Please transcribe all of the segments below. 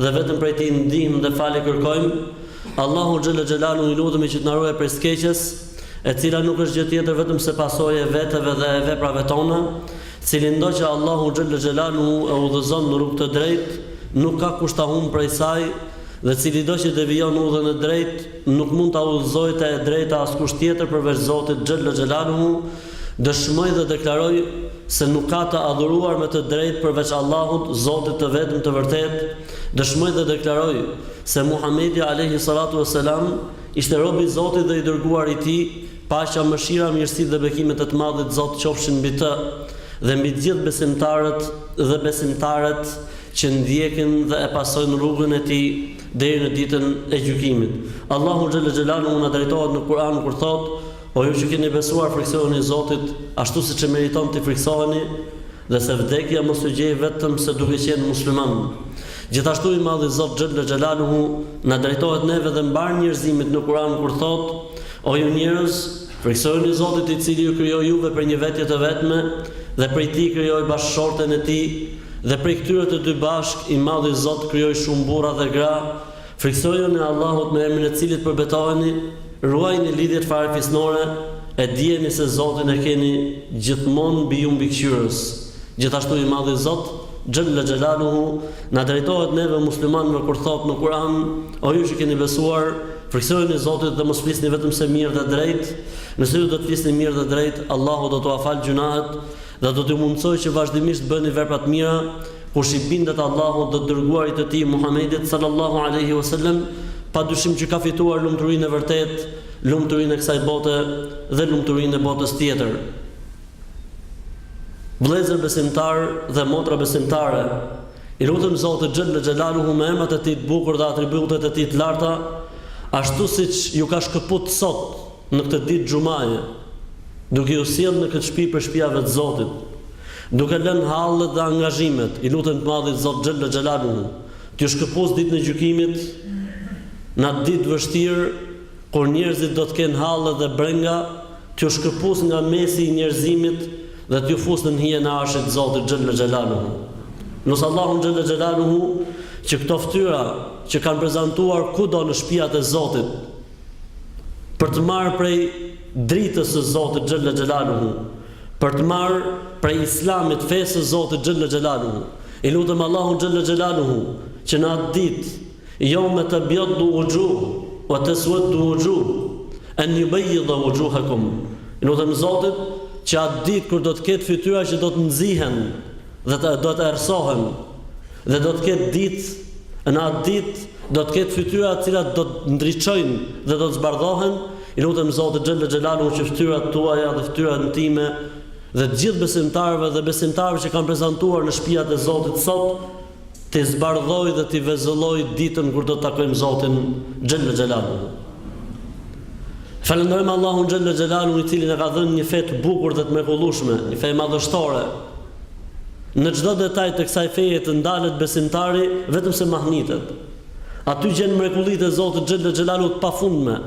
dhe vetëm prej Tij ndihmë dhe falje kërkojmë, Allahun xhelle xhelaluhu i lutemi që të na ruajë prej së keqes, e cila nuk është gjë tjetër vetëm se pasojë e veteve dhe e veprave tona, cilindo që Allahu xhelle xhelaluhu e udhëzon në rrugë të drejtë, nuk ka kush ta humbë prej saj, dhe cilido që devijon udhën e drejtë, nuk mund ta udhëzojë të e drejta askush tjetër përveç Zotit xhelle xhelaluhu, Dëshmoj dhe deklaroj se nuk ka të adhuruar me të drejtë përveç Allahut, Zotit të vetëm të vërtetë, dëshmoj dhe deklaroj se Muhamedi alejhi salatu ue selam ishte rob i Zotit dhe i dërguar i Tij, paqja, mëshira, mirësitë dhe bekimet e të Madhit Zot qofshin mbi të dhe mbi të gjithë besimtarët dhe besimtaret që ndjekin dhe e pasojnë rrugën e tij deri në Ditën e Gjykimit. Allahu xhelle xhelaluhu na drejtohet në Kur'an kur thotë, O ju që keni besuar frikësojuni Zotit ashtu siç e meriton t'i frikësoheni dhe se vdekja mos ju gjejë vetëm se duke qenë musliman. Gjithashtu i madhi Zot xhelle xhelaluhu na drejtohet neve dhe mbarë njerëzimit në Kur'an kur thotë, O ju njerëz, frikësojuni Zotit i cili ju krijoi juve prej një vetje të vetme dhe prej tij krijoi bashkëshorten e tij dhe prej këtyre të dy bashkë i madhi Zot krijoi shumë burra dhe gra, Frikësojuni Allahut me emrin e të Cilit përbetoheni, ruajini lidhjet farefisnore, e dijeni se Zotin e keni gjithmonë mbi ju mbikëqyrës. Gjithashtu i Madhi Zot, xhella xhelaluhu, na drejtohet neve muslimanëve kur thotë në Kur'an, O ju që keni besuar, frikësojuni Zotit dhe mos flisni vetëm se mirë dhe drejt, nëse ju do të flisni mirë dhe drejt, Allahu do t'ua falë gjynahet, Dhe do t'ju mundësojë që vazhdimisht të bëni vepra të mira, kush i bindet Allahut dhe Dërguarit të Tij Muhammedit sallallahu alejhi ue sellem, padyshim që ka fituar lumturinë e vërtetë, lumturinë e kësaj bote dhe lumturinë e botës tjetër. Vëllezër besimtarë dhe motra besimtare, i lutem Zotit xhelle xhelaluhu me emrat e Tij të bukur dhe atributet e Tij të larta, ashtu siç ju ka shkëput sot në këtë ditë xhumaje, duke ju sjellë në këtë shtëpi prej shtëpiave të Zotit, duke lënë hallet dhe angazhimet, i lutem të Madhit Zot xhella xhelaluhu t'ju shkëpusë Ditën e Gjykimit, në atë ditë të vështirë, kur njerëzit do të kenë halle dhe brenga, t'ju shkëpusë nga mesi i njerëzimit dhe t'ju fusë nën hijen e Arshit të Zotit xhella xhelaluhu. Lus Allahun xhella xhelaluhu që këto ftyra që kanë prezantuar kudo në shtëpiat e Zotit, për të marrë prej dritës së Zotit xhella xhelaluhu, për të marrë prej Islamit, fesë së Zotit xhella xhelaluhu. I lutem Allahun xhella xhelaluhu që në atë ditë jeume tebjaddu vuxhuh ue tesueddu vuxhuh, en jubejjida vuxhuhekum. I lutem Zotit që atë ditë kur do të ketë fytyra që do të nxihen, Dhe të do të errësohen, dhe do të ketë ditë, e në atë ditë do të ketë fytyra të cilat do të ndriçojnë dhe do të zbardhohen, i lutem Zotit xhelle xhelaluhu që fytyrat tuaja dhe fytyrën time dhe të gjithë besimtarëve dhe besimtareve që kanë prezantuar në shpijat e Zotit sot, T'i zbardhojë dhe t'i vezëllojë ditën kur do të takojmë Zotin xhelle xhelaluhu. Falënderojmë Allahun xhelle xhelaluhu i cili na ka dhënë një fe të bukur dhe të mrekullueshme, një fe madhështore. Në çdo detaj të kësaj feje të ndalet besimtari vetëm se mahnitet. Aty gjen mrekullitë e Zotit xhelle xhelaluhu të pafundme.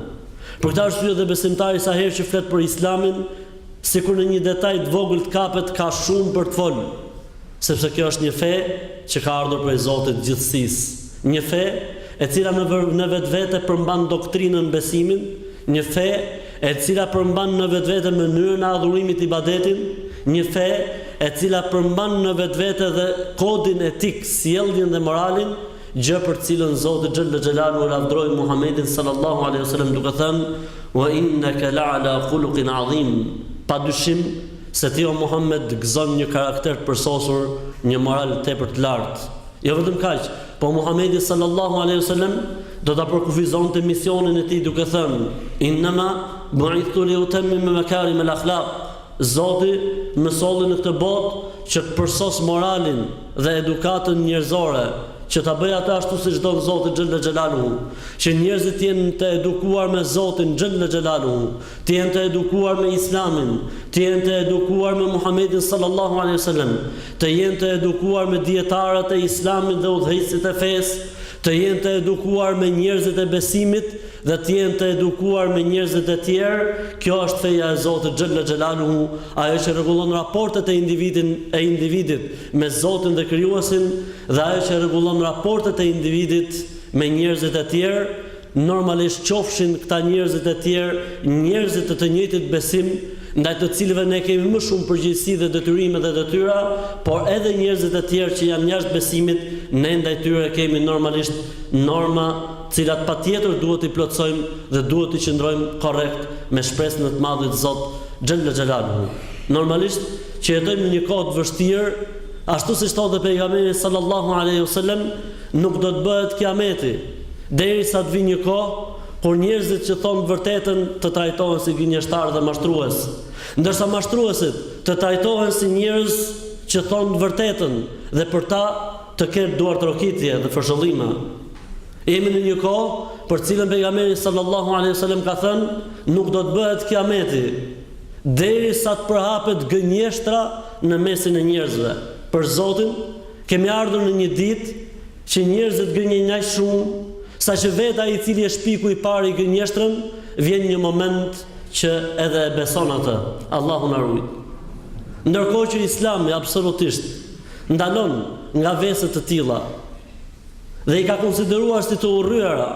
Për këtë arsye dhe besimtari sa herë që flet për Islamin, sikur në një detaj të vogël të kapet, ka shumë për të folë. Sepse kjo është një fe që ka ardhur prej Zotit të gjithësisë, një fe e cila në në vetvete përmban doktrinën, besimin, një fe e cila përmban në vetvete mënyrën e adhurimit, ibadetin, një fe e cila përmban në vetvete dhe kodin etik, sjelljen dhe moralin, gjë për të cilën Zoti xhelle xhelaluhu e lavdëroi Muhamedin sallallahu alejhi ve selem duke thënë, Wa inneke la'ala khuluqin 'azim, Padyshim, Se ti o Muhammed gëzon një karakter të përsosur, një moral tepër të lartë. Jo vetëm kaq, por Muhammedi sallallahu alejhi ve selem do ta përkufizonte misionin e tij duke thënë, Innama bu'ithtu li utemmime makarim el ahlak, Zoti më solli në këtë botë që të përsos moralin dhe edukatën njerëzore, që ta bëj atë ashtu siç don Zoti xhelle xhelaluhu, që njerëzit të jenë të edukuar me Zotin xhelle xhelaluhu. Të jenë të edukuar me Islamin, të jenë të edukuar me Muhamedin sallallahu alejhi ve sellem, të jenë të edukuar me dijetarët e Islamit dhe udhëheqësit e fesë, të jenë të edukuar me njerëzit e besimit dhe të jenë të edukuar me njerëzit e tjerë, kjo është feja e Zotit xhalla xhelaluhu, ajo që rregullon raportet e individin e individit me Zotin dhe Krijuesin dhe ajo që rregullon raportet e individit me njerëzit e tjerë, Normalisht qofshin këta njerëzit e tjerë njerëzit të të njëjtit besim, ndaj të cilëve ne kemi më shumë përgjegjësi dhe detyrime dhe detyra, por edhe njerëzit e tjerë që janë jashtë besimit, ne ndaj tyre kemi normalisht norma të cilat patjetër duhet t'i plotësojmë dhe duhet t'i qëndrojmë korrekt me shpresë në të madhit Zot xhella xhelaluhu. Normalisht që jetojmë në një kohë të vështirë, ashtu siç thotë dhe Pejgamberi sallallahu alejhi o sellem, nuk do të bëhet kiameti, derisa të vijë një kohë kur njerëzit që thonë të vërtetën të trajtohen si gënjeshtarë dhe mashtrues, ndërsa mashtruesit të trajtohen si njerëz që thonë të vërtetën dhe për ta të ketë duartrokitje dhe fërshëllima. Jemi në një kohë për të cilën Pejgamberi sallallahu alejhi wasallam ka thënë, nuk do të bëhet kiameti derisa të përhapet gënjeshtra në mesin e njerëzve. Për Zotin, kemi ardhur në një ditë Që njerëzit gënjejnë aq shumë, saqë vetë ai i cili e shpiku i pari gënjeshtrën, vjen një moment që edhe e beson atë. Allahu na rujt. Ndërkohë që Islami absolutisht na ndalon nga vese të tilla dhe i ka konsideruar si të urryera,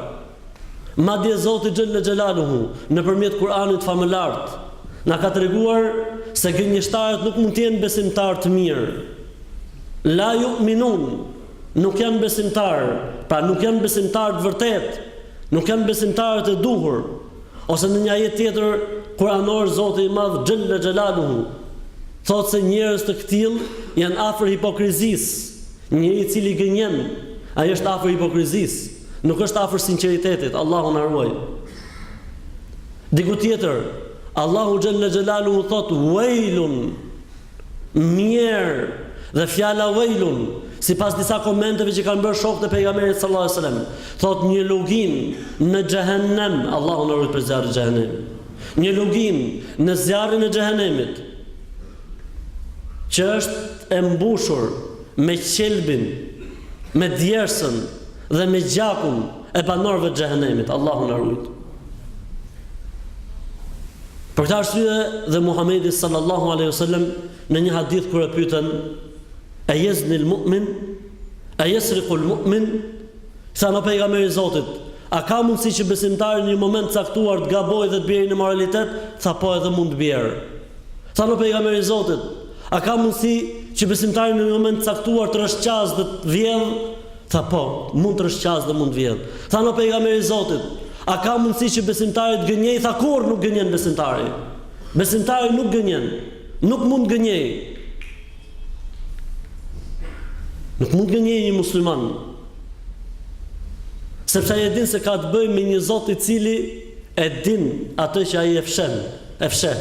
Madje Zoti xhelle xhelaluhu nëpërmjet Kur'anit famëlartë na ka treguar se gënjeshtarët nuk mund të jenë besimtarë të mirë. La yu'minun, nuk janë besimtarë, pra nuk janë besimtarë të vërtetë, nuk janë besimtarët e duhur. Ose në një ajet tjetër Kur'anor Zoti i Madh xhelle xhelaluhu thotë se njerëz të këtillë janë afër hipokrizisë. Njeriu i cili gënjen, ai është afër hipokrizisë. Nuk është afër sinqeritetit, Allahu na ruaj. Diku tjetër, Allahu xhelle xhelaluhu thotë wailun mjerë dhe fjala wailun sipas disa komenteve që kanë bërë shokët e pejgamberit sallallahu alajhi wasallam, thotë një luginë në xhehenem, Allahu na ruaj prej zjarrit xhehenemit. Një luginë në zjarrin e xhehenemit që është e mbushur me qelbin, me djersën, dhe me gjakun e banorëve të xhehenemit, Allahu na ruajt. Për këtë arsye dhe Muhamedi sallallahu alaihi wasallam në një hadith kur e pyetën e jeznil mu'min e yasriqul mu'min thanë o pejgamber i Zotit a ka mundësi që besimtari në një moment të caktuar të gabojë dhe të bjerë në imoralitet tha po edhe mund të bjerë thanë o pejgamber i Zotit a ka mundësi që besimtari në një moment të caktuar të rrëshqasë dhe të vjedhë Tha, Po, mund të rrëshqasë dhe mund të vjedhë. Thanë, O Pejgamber i Zotit, a ka mundësi që besimtari të gënjejë? Tha, Kurrë nuk gënjen besimtari. Besimtari nuk gënjen. Nuk mund të gënjejë. Nuk mund të gënjejë një musliman. Sepse ai e din se ka të bëjë me një Zot i cili e din atë që ai e fshen, e fsheh.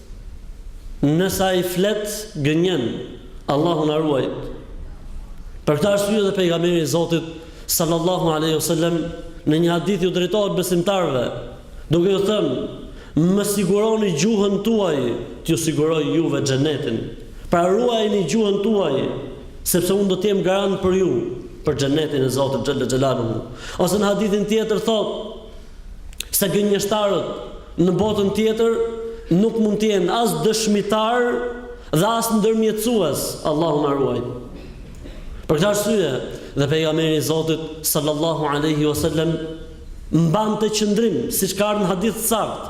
Nëse ai flet, gënjen. Allahu na ruajt. Për këtë arsye dhe pejgamberi i Zotit sallallahu alaihi wasallam në një hadith iu drejtohet besimtarëve, duke ju thënë: "Më siguroni gjuhën tuaj, t'ju siguroj juve xhenetin." Pra ruajeni gjuhën tuaj, sepse unë do të jem garant për ju, për xhenetin e Zotit xhalla xhelaluhu. Ose në hadithin tjetër thotë, se gënjeshtarët në botën tjetër nuk mund të jenë as dëshmitarë dhe as ndërmjetësues, Allahu na ruajt. Për këtë arsye, dhe pejgamberi i Zotit sallallahu alaihi wasallam mbante qëndrim, siç ka ardhur në hadith të saktë,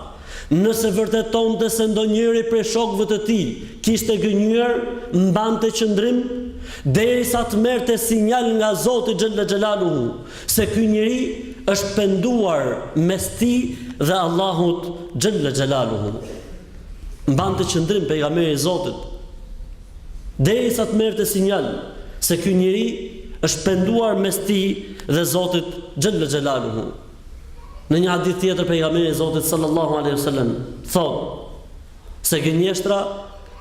nëse vërtetonte se ndonjëri prej shokëve të tij kishte gënjyer, mbante qëndrim derisa të merrte sinjal nga Zoti xhalla xhelaluhu, Se ky njeri është penduar mes tij dhe Allahut xhelle xhelaluhu. Mbante qëndrim pejgamberi i Zotit derisa të merrte sinjal se ky njeri është penduar mes tij dhe Zotit xhelle xhelaluhu. Në një hadith tjetër pejgamberi i Zotit sallallahu alejhi wasallam thotë Se gënjeshtra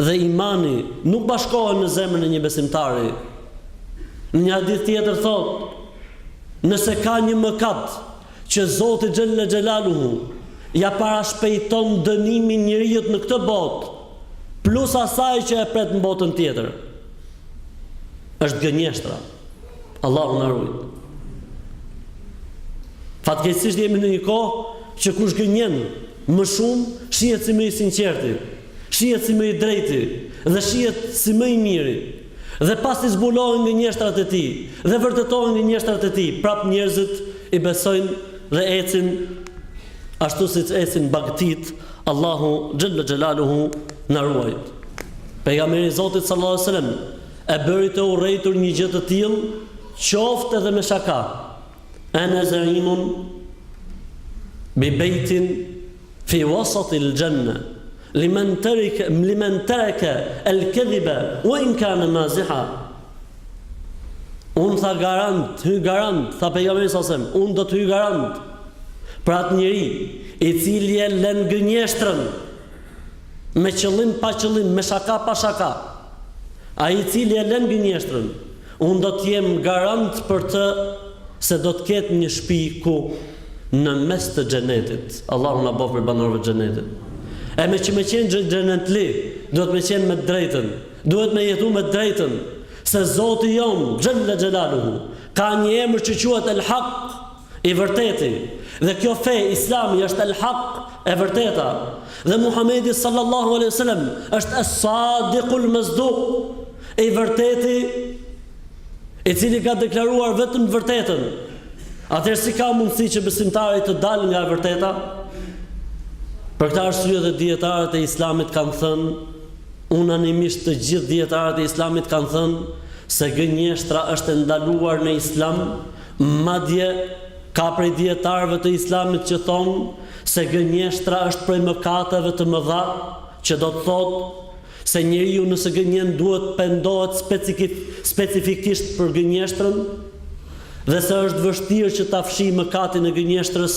dhe imani nuk bashkohen në zemrën e një besimtari. Në një hadith tjetër thotë, nëse ka një mëkat që Zoti xhelle xhelaluhu ia parashpejton dënimin njeriut në këtë botë, plus asaj që e pret në botën tjetër. Është gënjeshtra. Allahu na ruajt. Fatkeqësisht jemi në një kohë që kush gënjen më shumë, shihet si më i sinqerti, shihet si më i drejti dhe shihet si më i miri. Dhe pasi zbulohen gënjeshtrat e tij dhe vërtetohen gënjeshtrat e tij, prap njerëzit i besojnë dhe ecin ashtu siç ecin bagëtitë, Allahu xhalla xhelaluhu na ruajt. Pejgamberi i Zotit sallallahu alajhi wasallam E bëri të urrejtur një gjë të tillë, qoftë edhe me shaka. Ene zaimun bi bejtin fi wasati l'janna limen terike limen tereke el kedhibe wa in kane maziha. Unë tha garant, hy garant, tha pejgamberi salallahu alejhi selem, unë do të hy garant për atë njeri i cili e lën gënjeshtrën Me qëllim pa qëllim, me shaka pa shaka. Ai i cili e lën gënjeshtrën, unë do të jem garant për të se do të ketë një shpi ku në mes të xhenetit. Allahu na bëftë prej banorëve të xhenetit. E me që me qenë xhe- xhenetli, duhet me qenë me të drejtën. Duhet me jetu me të drejtën, se Zoti jonë, xhelle xhelaluhu, ka një emër që quhet El Hak, i vërteti dhe kjo fe islami është el hak e vërteta dhe Muhamedi sallallahu alaihi wasallam është es sadiqul masduq i vërteti i cili ka deklaruar vetëm të vërtetën atëherë si ka mundësi që besimtari të dalë nga e vërteta për këtë arsye dhe dietarët e islamit kanë thënë unanimisht të gjithë dietarët e islamit kanë thënë se gënjeshtra është e ndaluar në islam Madje, ka prej dijetarëve të Islamit që thonë se gënjeshtra është prej mëkateve të mëdha, që do të thotë se njeriu nëse gënjen duhet pendohet specifikisht për gënjeshtrën dhe se është vështirë që ta fshijë mëkatin e gënjeshtrës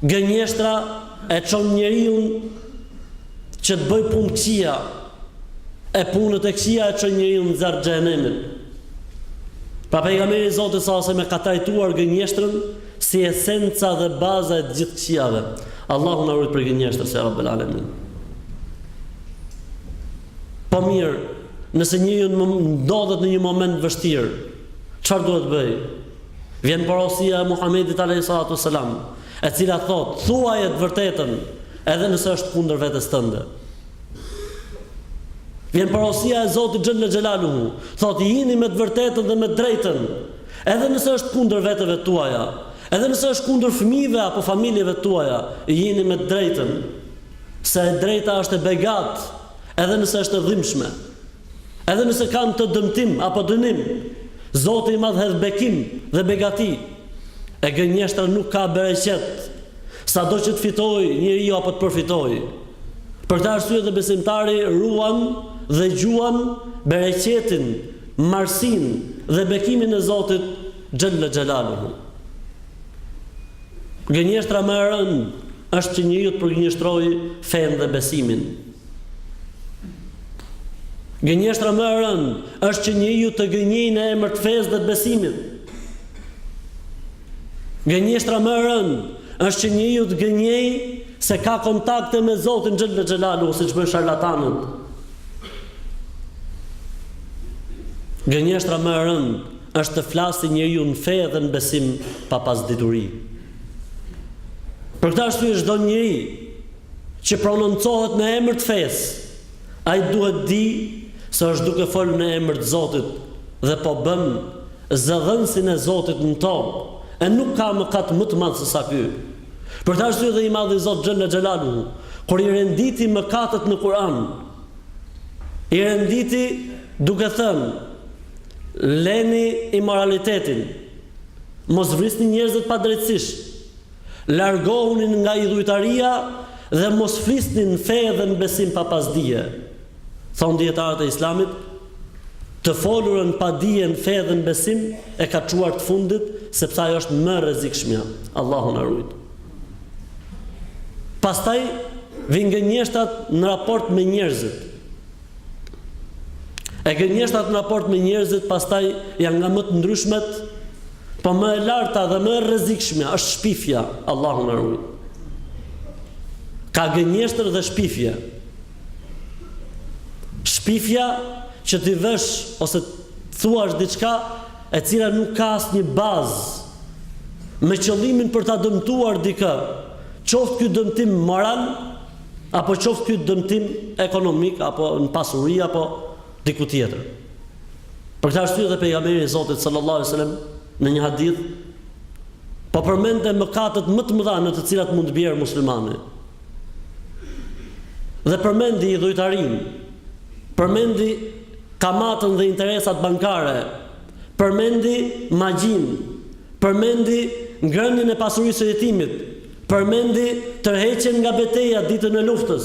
Gënjeshtra e çon njeriun që të bëjë punë të këqija, e punët e këqija e çojnë njeriun në zjarr të xhehenemit. Pra pejgamberi i Zotit salallahu alejhi ve selem e ka trajtuar gënjeshtrën si esenca dhe baza e të gjithë këqijave. Allahu na ruajt prej gënjeshtrës ya Rabbel Alamin. Po mirë, nëse njeriu ndodhet në një moment vështirë, çfarë duhet të bëjë? Vjen porosia e Muhamedit alejhi salatu uesselam, e cila thotë, Thuaje të vërtetën, edhe nëse është kundër vetes tënde. Vjen porosia e Zotit xhelle xhelaluhu, thotë, Jini me të vërtetën dhe me të drejtën, edhe nëse është kundër veteve tuaja, edhe nëse është kundër fëmijëve apo familjeve tuaja, jini me të drejtën. Se e drejta është e begatë, edhe nëse është e dhimbshme. Edhe nëse ka në të dëmtim apo dënim, Zoti i madh hedh bekim dhe begati, e gënjeshtra nuk ka bereqet, sado që të fitojë njeriu apo të përfitojë. Për këtë arsye dhe besimtari ruan dhe gjuan bereqetin, mbarësinë dhe bekimin e Zotit xhella xhelaluhu. Gënjeshtra më e rëndë është që njeriu të përgënjeshtrojë fenë dhe besimin. Gënjeshtra më e rëndë është që njeriu të gënjejë në emër të fesë dhe të besimit. Gënjeshtra më e rëndë është që njeriu të gënjejë se ka kontakte me Zotin Xhele Xhelaluhu, siç bëjnë sharlatanët. Gënjeshtra më e rëndë është të flasë njeriu në fe dhe në besim pa pas dituri. Për këtë arsye çdo njeri që prononcohet në emër të fesë, ai duhet të dijë se është duke fol në emër të Zotit dhe po bën zëdhënësin e Zotit në tokë, e nuk ka mëkat më të madh se sa ky. Për këtë arsye dhe i madhi Zot xhelle xhelaluhu kur i renditi mëkatet në Kur'an, i renditi duke thënë leni imoralitetin, mos vrisni njerëzit padrejtësisht, Largohuni nga idhujtaria dhe mos flisni në fe dhe në besim pa pas dije. Thonë dijetarët e Islamit, Të folurën pa dije në fe dhe në besim e ka çuar të fundit, sepse ajo është më e rrezikshmja. Allahu na rujt. Pastaj vijnë gënjeshtrat në raport me njerëzit. E gënjeshtrat në raport me njerëzit pastaj janë nga më të ndryshmet, po më e larta dhe më e rrezikshmja është shpifja, Allahu na rujt. Ka gënjeshtër dhe shpifje. Shpifja që t'i vesh ose t'thuash diçka e cila nuk ka asnjë bazë me qëllimin për ta dëmtuar dikë, qoftë ky dëmtim moral Apo qoftë ky dëmtim ekonomik apo në pasuri apo diku tjetër. Për këtë arsye dhe pejgamberi i Zotit sallallahu alaihi wasallam në një hadith po përmendte mëkatet më të mëdha në të cilat mund të bjerë muslimani. Dhe përmendi idhujtarinë, përmendi kamatën dhe interesat bankare, përmendi magjinë, përmendi ngrënien e pasurisë së jetimit, Përmendi tërheqjen nga beteja ditën e luftës,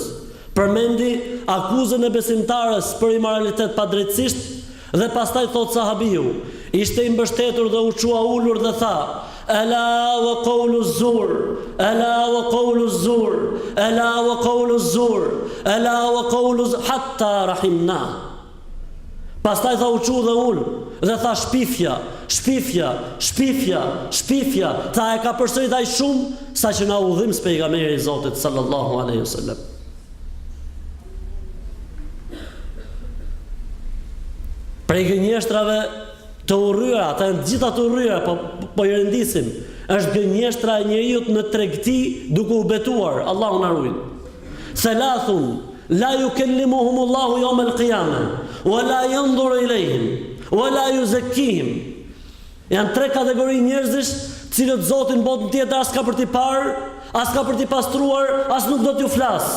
përmendi akuzën e besimtares për imoralitet padrejtësisht dhe pastaj thotë sahabiu, ishte i mbështetur dhe u çua ulur dhe tha, Ela wa qawlu zzur, ela wa qawlu zzur, ela wa qawlu zzur, ela wa qawlu zzur, hatta rahimnah. Pastaj tha u çu dhe u ul dhe tha shpifja, shpifja, shpifja, shpifja, tha e ka përsërit aq shumë saqë na u dhimbs pejgamberi i Zotit sallallahu alaihi wasallam. Prej gënjeshtrave të urryra, ato janë të gjitha të urryra, po po i rendisim. Është gënjeshtra e njeriut në tregti duke u betuar, Allahu na ruaj. Thalathun La yukellimuhumu Allahu yawm al-qiyame, wa la yanzuru ilayhim, wa la yuzakkihim. Janë tre kategori njerëzish, të cilët Zoti në botën tjetër as ka për t'i parë, as ka për t'i pastruar, as nuk do t'ju flasë.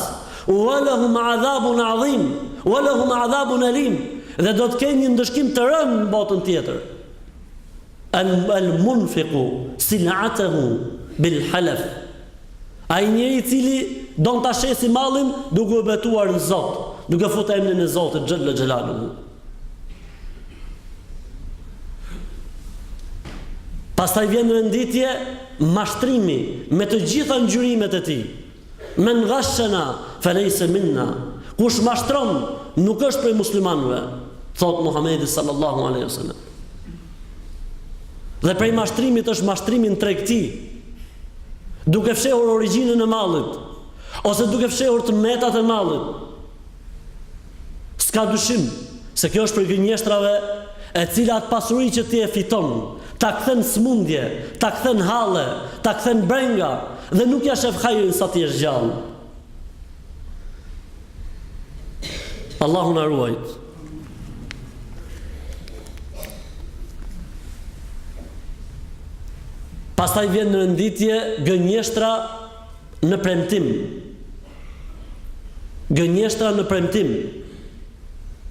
Wa lahum adhabun adhim, wa lahum adhabun alim. Dhe do të kenë një ndëshkim të rëndë në botën tjetër. Al munfiqu sil'atahu bil halaf Ai njeri i cili don ta shesë mallin duke u betuar në Zot, duke fut emrin e Zotit xhella xhelaluhu. Pastaj vjen në renditje mashtrimi me të gjitha ngjyrimet e tij. Men ghashana faleysa minna, Kush mashtron, nuk është prej muslimanëve, thotë Muhamedi sallallahu alejhi ve sellem. Dhe prej mashtrimit është mashtrimi në tregti, duke fshehur origjinën e mallit ose duke fshehur të metat e mallit. S'ka dyshim se kjo është prej gënjeshtrave e cila atë pasuri që ti e fiton, ta kthen në sëmundje, ta kthen në halle, ta kthen në brenga dhe nuk ia shef hajrin sa të jesh gjallë. Allahu na ruajt. Pastaj vjen në renditje gënjeshtra në premtim. Gënjeshtra në premtim.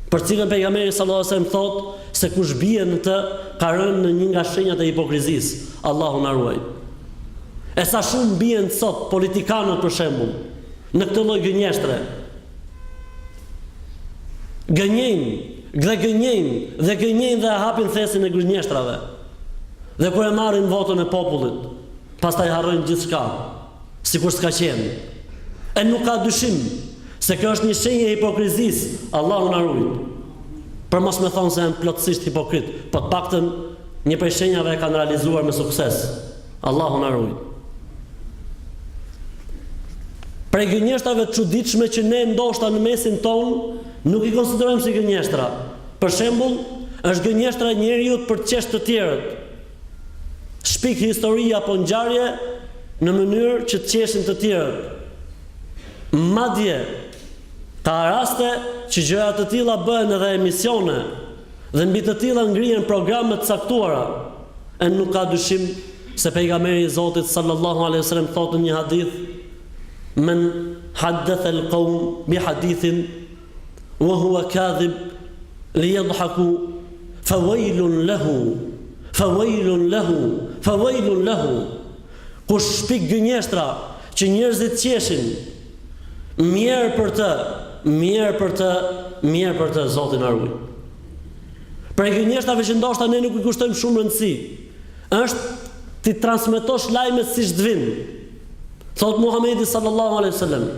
Për cilën pejgamberi sallallahu alajhi wasallam thotë se kush bie në të ka rënë në një nga shenjat e hipokrizisë. Allahu na ruaj. E sa shumë bien sot politikanët për shembull në këtë lloj gënjeshtre. Gënjejnë, dhe gënjejnë, dhe gënjejnë dhe hapin thesin e gënjeshtrave. Dhe kur e marrin votën e popullit, Pastaj harrojnë gjithçka, sikur s'ka qenë. E nuk ka dyshim se kjo është një shenjë e hipokrizisë, Allahu na ruaj. Për mos me thënë se janë plotësisht hipokritë, po të paktën një prej shenjave e kanë realizuar me sukses, Allahu na ruaj. Prej gënjeshtave të çuditshme që ne ndoshta në mesin tonë nuk i konsiderojmë si gënjeshtra. Për shembull, është gënjeshtra e njeriut për të qesh të tjerët. Shpik histori apo ngjarje në mënyrë që të qeshin të tjerët. Madje, ka raste që gjëra të tilla bëhen edhe emisione dhe mbi të tilla ngrihen programe të caktuara. E nuk ka dyshim se pejgamberi i Zotit sallallahu alejhi wasallam thotë në një hadith, Men haddatha al-qawm bi hadithin wa huwa kadhib li yadhhaku fa waylun lehu fa waylun lehu fa waylun lehu kush shpik gënjeshtra që njerëzit të qeshin mjerë për të mjerë për të mjerë për të zoti na ruaj prej gënjeshtrave që ndoshta ne nuk i kushtojmë shumë rëndësi është t'i transmetosh lajmet siç të vijnë Thotë Muhamedi sallallahu alejhi ve sellem,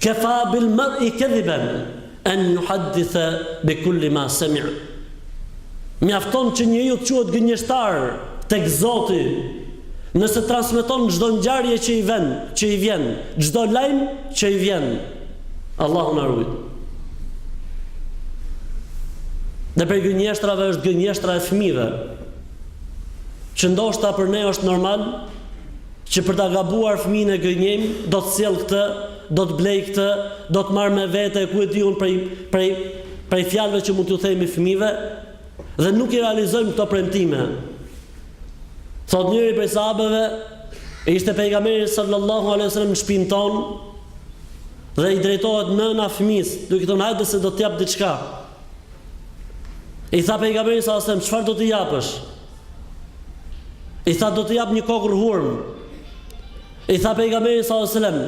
Kefa bil mar'i kadhiban an yuhadditha bi kulli ma sami'a. Mjafton që njeriu të quhet gënjeshtar tek Zoti nëse transmeton çdo ngjarje që i vjen, që i vjen, çdo lajm që i vjen. Allahu na ruajt. Dhe prej gënjeshtrave është gënjeshtra e fëmijëve. Që ndoshta për ne është normal, Që për ta gabuar fëmijën e gënjejmë, do të sjell këtë, do të blej këtë, do të marr me vete e ku e di unë prej prej prej fjalëve që mund t'ju themi fëmijëve dhe nuk i realizojmë këto premtime. Thotë njëri prej sahabeve, ishte Pejgamberi sallallahu alejhi ve sellem në shpinë tonë dhe i drejtohet nëna fëmijës, duke i thënë hajde se do të jap diçka. I tha Pejgamberi sallallahu alejhi ve sellem, çfarë do të japësh? I tha do të jap një kokërr hurmë. I tha pejgamberi sallallahu alajhi wasallam,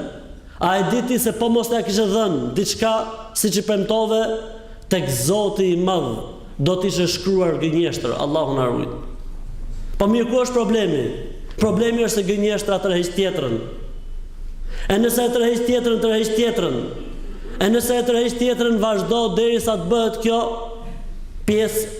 a e di ti se po mos ta kishe dhënë diçka siç i premtove tek Zoti i Madh, do të ishe shkruar gënjeshtare, Allahu na ruajt. Po mirë, ku është problemi? Problemi është se gënjeshtra tërheq tjetrën. E nëse e tërheq tjetrën, tërheq tjetrën. E nëse e tërheq tjetrën, vazhdon derisa të bëhet kjo pjesë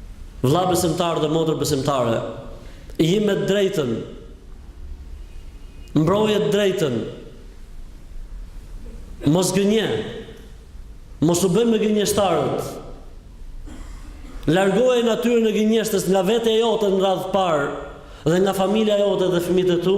Vlla besimtar dhe motër besimtare, ji me të drejtën, mbroje të drejtën, mos gënje, mos u bëj me gënjeshtarët, largoje natyrën e gënjeshtrës nga vetja jote në radhë të parë dhe nga familja jote dhe fëmijët e tu,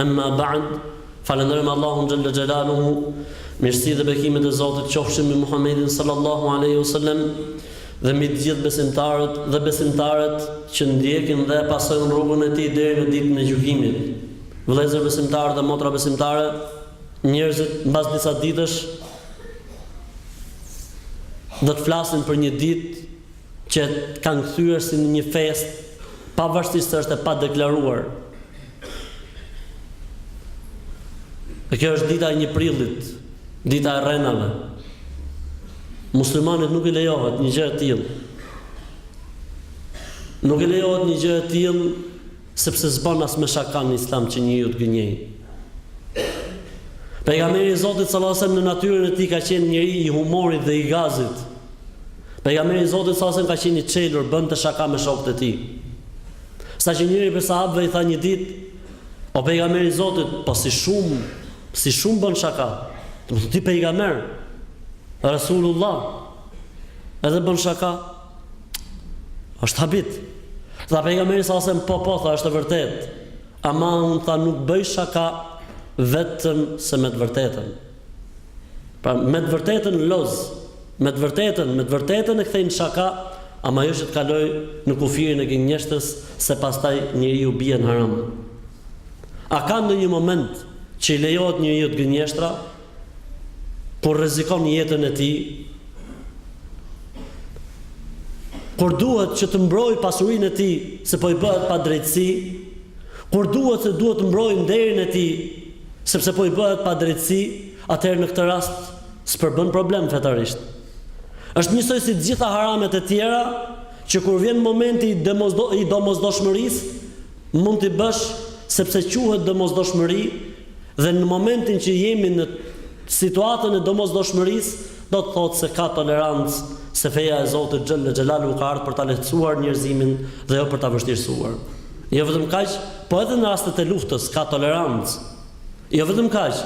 Emma ba'd, Falënderojmë Allahun xhelle xhelaluhu, mirësitë dhe bekimet e Zotit qofshin mbi Muhammedin sallallahu alejhi ve sellem dhe mbi të gjithë besimtarët dhe besimtaret që ndjekin dhe pasojnë rrugën e tij deri në Ditën e Gjykimit. Vëllezër besimtarë dhe motra besimtare, njerëzit mbas disa ditësh do të flasin për një ditë Që e kanë kthyer si në një festë, pavarësisht se është e padeklaruar. Dhe kjo është dita e një prillit, dita e rrenave. Muslimanit nuk i lejohet një gjë e tillë. Nuk i lejohet një gjë e tillë Sepse s'bën as me shaka në Islam që njeriu të gënjejë. Pejgamberi i Zotit sallallahu alajhi wasallam në natyrën e tij ka qenë njeri i humorit dhe i gazit. Pejgamberi i Zotit sallallahu alajhi wasallam ka qenë i çelur, bënte shaka me shokët e tij. Sa që njëri prej sahabëve i tha një ditë, o pejgamber i Zotit, po si shumë, si shumë bën shaka, domethënë ti pejgamber, Rasulullah, edhe bën shaka, është habit. Tha pejgamberi sallallahu alejhi ve sellem po po tha është e vërtetë. Ama unë tha nuk bëj shaka vetëm se me të vërtetën. Pra me të vërtetën loz, me të vërtetën, me të vërtetën e kthejnë shaka, ama jo që të kalojë në kufirin e gënjeshtës se pastaj njeriu bie në haram. A ka ndonjë moment që i lejohet njeriut gënjeshtra? kur rrezikon jetën e tij, kur duhet që të mbrojë pasurinë e tij se po i bëhet padrejtësi, kur duhet se duhet të mbrojë nderin e tij sepse po i bëhet padrejtësi, atëherë në këtë rast s'përbën problem fetarisht. Është njësoj si të gjitha haramet e tjera që kur vjen momenti i domosdoshmërisë, Mund t'i bësh sepse quhet domosdoshmëri dhe në momentin që jemi në situatën e domosdoshmërisë, do të thotë se ka tolerancë, se feja e Zotit xhelle xhelaluhu ka ardhur për ta lehtësuar njerëzimin dhe jo për ta vështirësuar. Jo vetëm kaq, po edhe në rastet e luftës ka tolerancë. Jo vetëm kaq,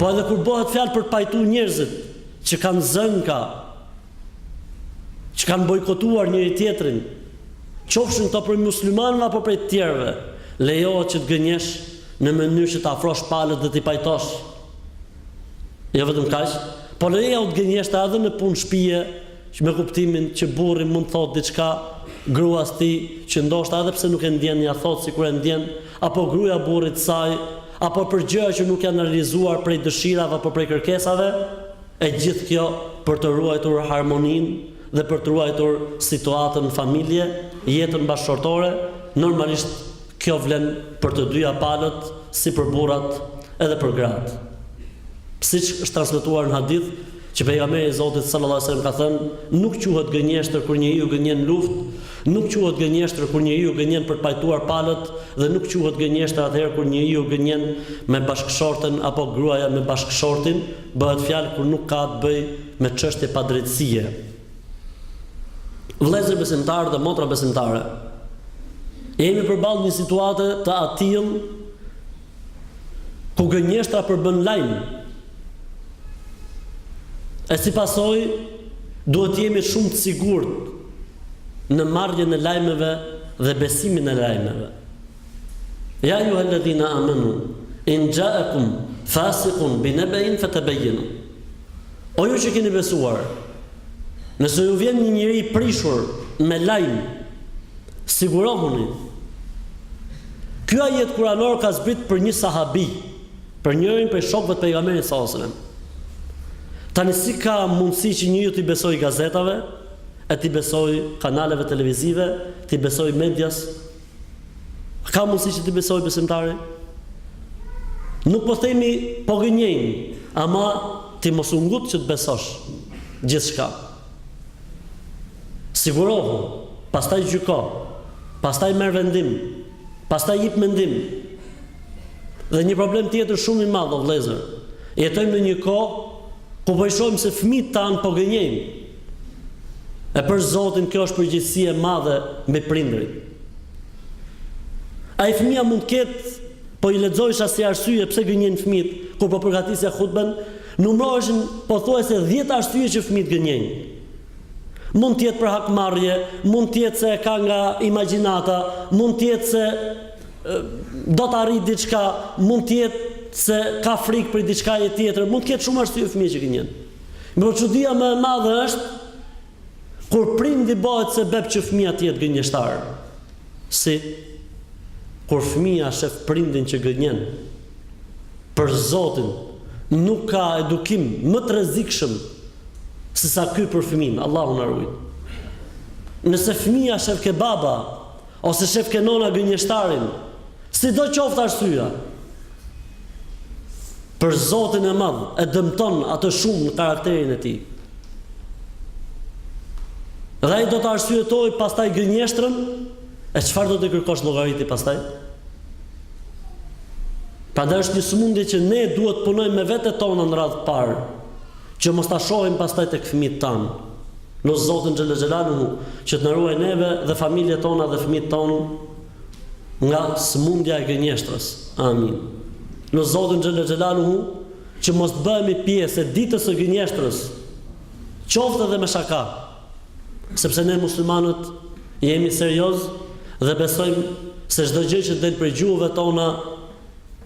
po edhe kur bëhet fjalë për të pajtu njerëzit që kanë zënka që kanë bojkotuar njëri-tjetrin, qofshin këto prej muslimanëve apo prej të tjerëve, lejohet që të gënjesh në mënyrë që të afrosh palët dhe t'i pajtosh. Jo vetëm kaq, po lejohet gënjeshtra edhe në punë shtëpie, me kuptimin që burri mund të thotë diçka gruas tij që ndoshta edhe pse nuk e ndjen ia thotë sikur e ndjen, apo gruaja burrit të saj, apo për gjëra që nuk janë realizuar prej dëshirave apo prej kërkesave, E gjithë kjo për të ruajtur harmoninë dhe për të ruajtur situatën në familje, jetën bashkëshortore, normalisht kjo vlen për të dyja palët, si për burrat edhe për gratë. Siç është transmetuar në hadith, që Pejgamberi i Zotit sallallahu alejhi ve sellem ka thënë, nuk quhet gënjeshtër kur njeriu gënjen në luftë, nuk quhet gënjeshtër kur njeriu gënjen për të pajtuar palët dhe nuk quhet gënjeshtër atëherë kur njeriu gënjen me bashkëshorten apo gruaja me bashkëshortin, Bëhet fjalë kur nuk ka të bëjë me çështje padrejtësie. Vëllezër besimtarë dhe motra besimtare, jemi përballë një situate të atillë ku gënjeshtra përbën lajm. E si pasojë, duhet të jemi shumë të sigurt në marrjen e lajmeve dhe besimin e lajmeve. Ya ayyuha alladhina amanu in ja'akum fasiqun bi naba'in fatabayyanu. O ju që keni besuar, nëse ju vjen një njeri i prishur me lajm, sigurohuni. Ky ajet kuranor ka zbrit për një sahabi, për njërin prej shokëve të pejgamberit sallallahu alajhi wasallam. Tani si ka mundësi që njeriu t'i besoj gazetave, e t'i besoj kanaleve televizive, t'i besoj medias, A ka mundësi që t'i besojë besimtari? Nuk po themi po gënjejnë, ama ti mos u ngut që të besosh gjithçka. Sigurohu, pastaj gjyko, pastaj merr vendim, pastaj jep mendim. Dhe një problem tjetër shumë i madh o vëllezër, jetojmë në një kohë ku po i shohim se fëmijët tanë po gënjejnë. E për Zotin kjo është përgjegjësi e madhe mbi prindërit. Ai fëmija mund të ketë, po i lexojsha si arsye pse gënjejnë fëmijët kur po përgatisja hutben, numëroheshin pothuajse 10 arsye që fëmijët gënjejnë. Mund të jetë për hakmarrje, mund të jetë se e ka nga imagjinata, mund të jetë se do të arrijë diçka, mund të jetë se ka frikë prej diçka e tjetër, mund të ketë shumë arsye fëmija që gënjen. Po çudia më e madhe është kur prindi bohet sebep që fëmija të jetë gënjeshtar. Si kur fëmija shef prindin që gënjen. Për Zotin, nuk ka edukim më të rrezikshëm se sa ky për fëmin, Allahu na ruaj. Nëse fëmija shef ke baba ose shef ke nona gënjeshtarin, Sido qoftë arsyeja për Zotin e Madh e dëmton atë shumë në karakterin e tij. Dhe ai do ta arsyetojë pastaj gënjeshtrën e çfarë do t'i kërkosh llogari ti pastaj? Prandaj është një sëmundje që ne duhet të punojmë me vetet tona në radhë të parë, që mos ta shohim pastaj tek fëmijët tanë. Lus Zotin Xhelle Xhelaluhu që të na ruaj neve dhe familjet tona dhe fëmijët tonu nga sëmundja e gënjeshtrës. Amin. Lus Zotin xhelle xhelaluhu që mos të bëhemi pjesë e ditës së gënjeshtrës, qoftë edhe me shaka, sepse ne muslimanët jemi serioz dhe besojmë se çdo gjë që del prej gjuhëve tona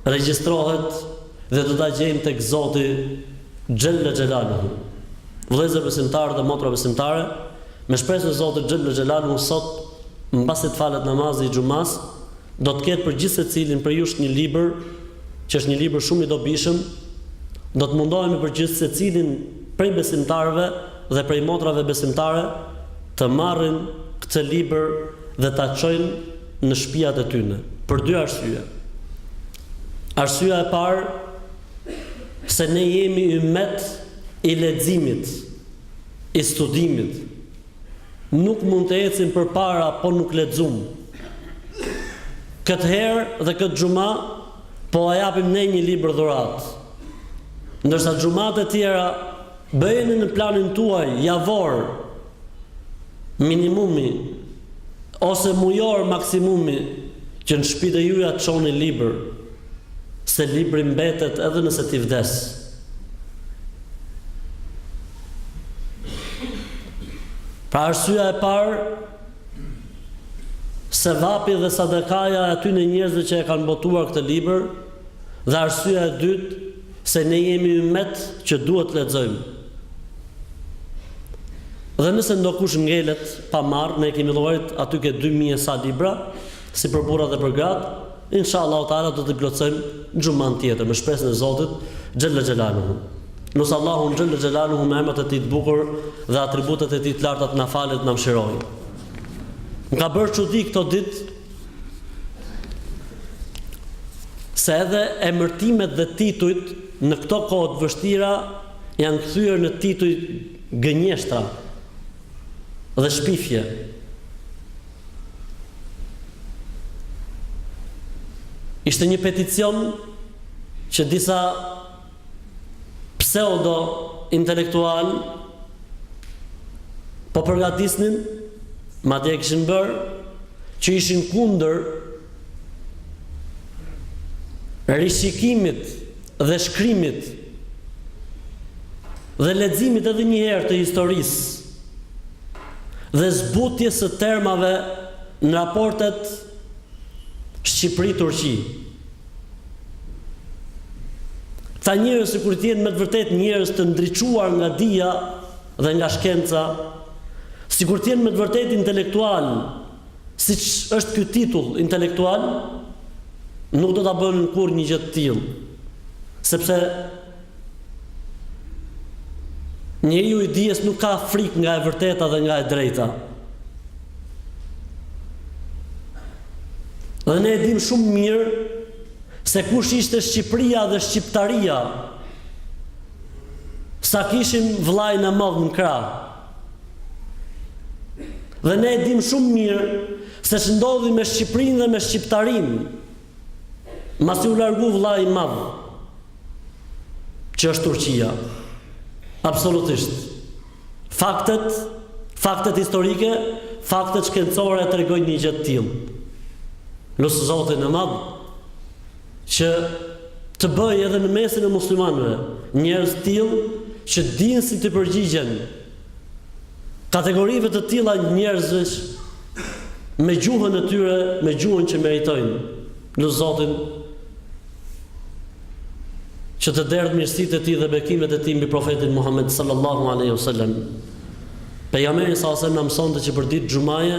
regjistrohet dhe do ta gjejmë tek Zoti xhelle xhelaluhu. Vëllezër besimtarë dhe motra besimtare, me shpresën e Zotit xhelle xhelaluhu sot mbasi të falet namazi i xhumasë, do të ketë për gjithsecilin prej jush një libër, që është një libër shumë i dobishëm, do të mundohemi për gjithsecilin prej besimtarëve dhe prej motrave besimtare të marrin këtë libër dhe ta çojnë në shpiat e tyne, për dy arsye. Arsyeja e parë, se ne jemi ymmet i leximit, i studimit. Nuk mund të ecim përpara po nuk lexum. Këtë herë dhe këtë xhuma po ua japim ne një libër dhuratë. Ndërsa xhumat e tjera bëjeni në planin tuaj javor minimumi ose mujor maksimumi që në shpitë e juja të çoni libër. Se libri mbetet edhe nëse ti vdes. Pra arsyeja e parë sevapi dhe sadakaja e atyne njerëzve që e kanë botuar këtë libër dhe arsyeja e dytë se ne jemi ymet që duhet të lexojmë. Dhe nëse ndokush ngelet pa marrë, ne e kemi llogarit aty ke 2000 e sa libra, si për burrat dhe për gratë, Insha Allahu Teala do t'i plotësojmë xhumanë tjetër me shpresën e Zotit xhella xhelaluhu. Lus Allahun xhella xhelaluhu me emrat e tij të bukur dhe atributet e tij të larta të na falë, të na mëshirojë. Më ka bërë çudi këto ditë se edhe emërtimet dhe titujt në këto kohë të vështira janë kthyer në tituj gënjeshtra dhe shpifje. Ishte një peticion që disa pseudointelektualë po përgatisnin, madje e kishin bërë që ishin kundër rishikimit dhe shkrimit dhe leximit edhe një herë të historisë dhe zbutjes së termave në raportet Shqipëri-Turqi. Këta njerëz sikur të jenë me të vërtetë njerëz të ndriçuar nga dija dhe nga shkenca, sikur të jenë me të vërtetë intelektualë, siç është ky titull intelektual, nuk do ta bënin kurrë një gjë të tillë. Sepse Njeriu i dijes nuk ka frikë nga e vërteta dhe nga e drejta. Dhe ne e dimë shumë mirë se kush ishte Shqipëria dhe Shqiptaria sa kishim vllajn e madh në krah. Dhe ne e dimë shumë mirë se ç'ndodhi me Shqipërinë dhe me Shqiptarinë Masi u largu vëllai i madh, që është Turqia. Absolutisht. Faktet, faktet historike, faktet shkencore e tregojnë një gjë të tillë. Lus Zotin e madh që të bëjë edhe në mesin e muslimanëve njerëz të tillë që dinë si t'u përgjigjen Kategorive të tilla njerëzve me gjuhën e tyre, me gjuhën që meritojnë, lus Zotin që të derdhë mirësitë e tij dhe bekimet e tij mbi profetin Muhammed sallallahu alaihi wasallam. Pejgamberi sallallahu alaihi wasallam na mësonte që për ditë xhumaje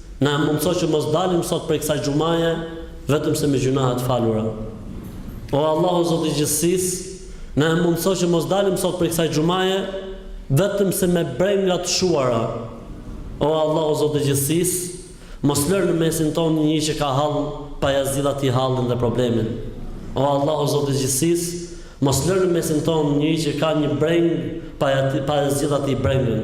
Na e mundëso që mos dalim sot prej kësaj xhumaje vetëm se me gjynahe të falura. O Allah o Zot i Gjithësisë, na e mundëso që mos dalim sot prej kësaj xhumaje vetëm se me brenga të shuara. O Allah o Zot i Gjithësisë, mos lër në mesin tonë nji që ka hall pa ja zgjidh atij hallin dhe problemin. O Allah o Zot i Gjithësisë, mos lër në mesin tonë nji që ka një brengë pa ja pa e zgjidh atij brengën.